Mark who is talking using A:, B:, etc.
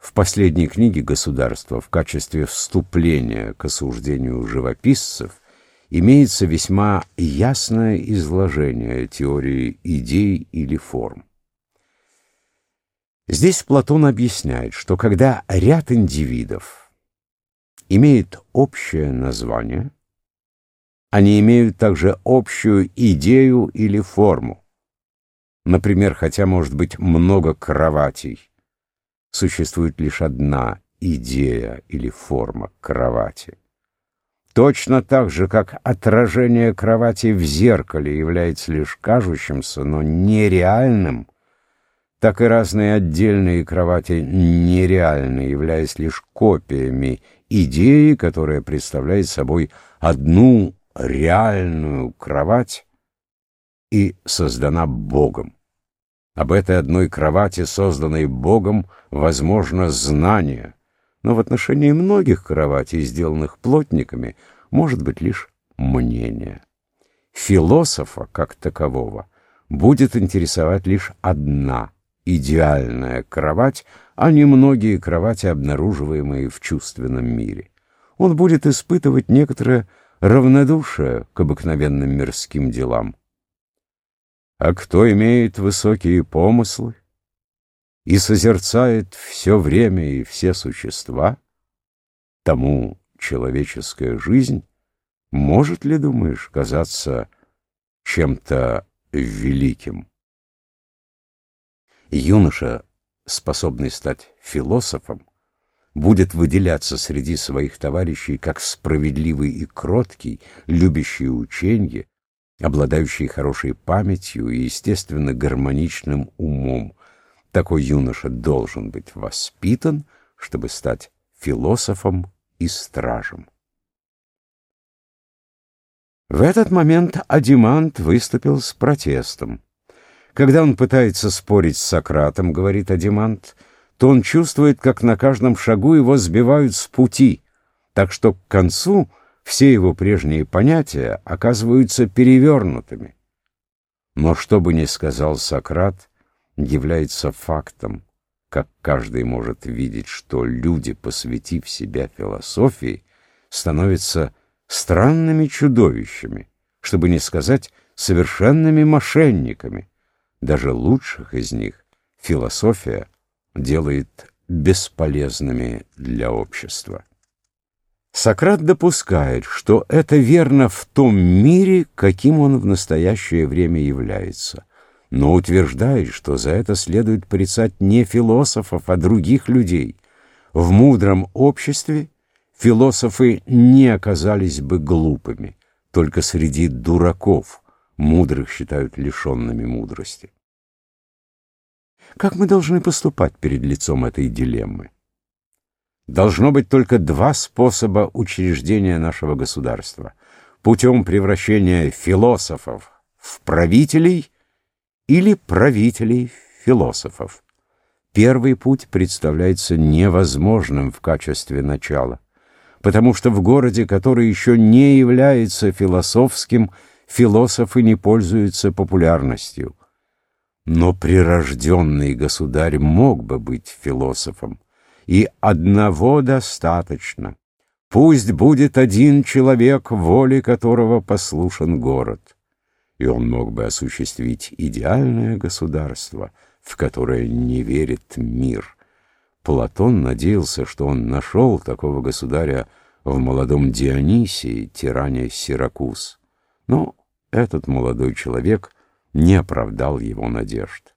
A: В последней книге «Государство» в качестве вступления к осуждению живописцев имеется весьма ясное изложение теории идей или форм. Здесь Платон объясняет, что когда ряд индивидов имеет общее название, они имеют также общую идею или форму. Например, хотя может быть много кроватей, существует лишь одна идея или форма кровати. Точно так же, как отражение кровати в зеркале является лишь кажущимся, но нереальным, так и разные отдельные кровати нереальны, являясь лишь копиями идеи, которая представляет собой одну реальную кровать и создана Богом. Об этой одной кровати, созданной Богом, возможно знание, но в отношении многих кроватей, сделанных плотниками, может быть лишь мнение. Философа, как такового, будет интересовать лишь одна идеальная кровать, а не многие кровати, обнаруживаемые в чувственном мире. Он будет испытывать некоторое равнодушие к обыкновенным мирским делам. А кто имеет высокие помыслы и созерцает все время и все существа, тому человеческая жизнь может ли, думаешь, казаться чем-то великим? Юноша, способный стать философом, будет выделяться среди своих товарищей как справедливый и кроткий, любящий ученье, обладающий хорошей памятью и, естественно, гармоничным умом. Такой юноша должен быть воспитан, чтобы стать философом и стражем. В этот момент Адимант выступил с протестом. Когда он пытается спорить с Сократом, говорит Адимант, то он чувствует, как на каждом шагу его сбивают с пути, так что к концу все его прежние понятия оказываются перевернутыми. Но что бы ни сказал Сократ, является фактом, как каждый может видеть, что люди, посвятив себя философии, становятся странными чудовищами, чтобы не сказать совершенными мошенниками. Даже лучших из них философия делает бесполезными для общества. Сократ допускает, что это верно в том мире, каким он в настоящее время является, но утверждает, что за это следует порицать не философов, а других людей. В мудром обществе философы не оказались бы глупыми, только среди дураков мудрых считают лишенными мудрости. Как мы должны поступать перед лицом этой дилеммы? Должно быть только два способа учреждения нашего государства. Путем превращения философов в правителей или правителей в философов. Первый путь представляется невозможным в качестве начала, потому что в городе, который еще не является философским, философы не пользуются популярностью. Но прирожденный государь мог бы быть философом и одного достаточно. Пусть будет один человек, воле которого послушан город. И он мог бы осуществить идеальное государство, в которое не верит мир. Платон надеялся, что он нашел такого государя в молодом Дионисии, тиране Сиракуз. Но этот молодой человек не оправдал его надежд.